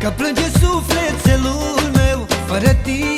că plânge sufletelul meu Fără tine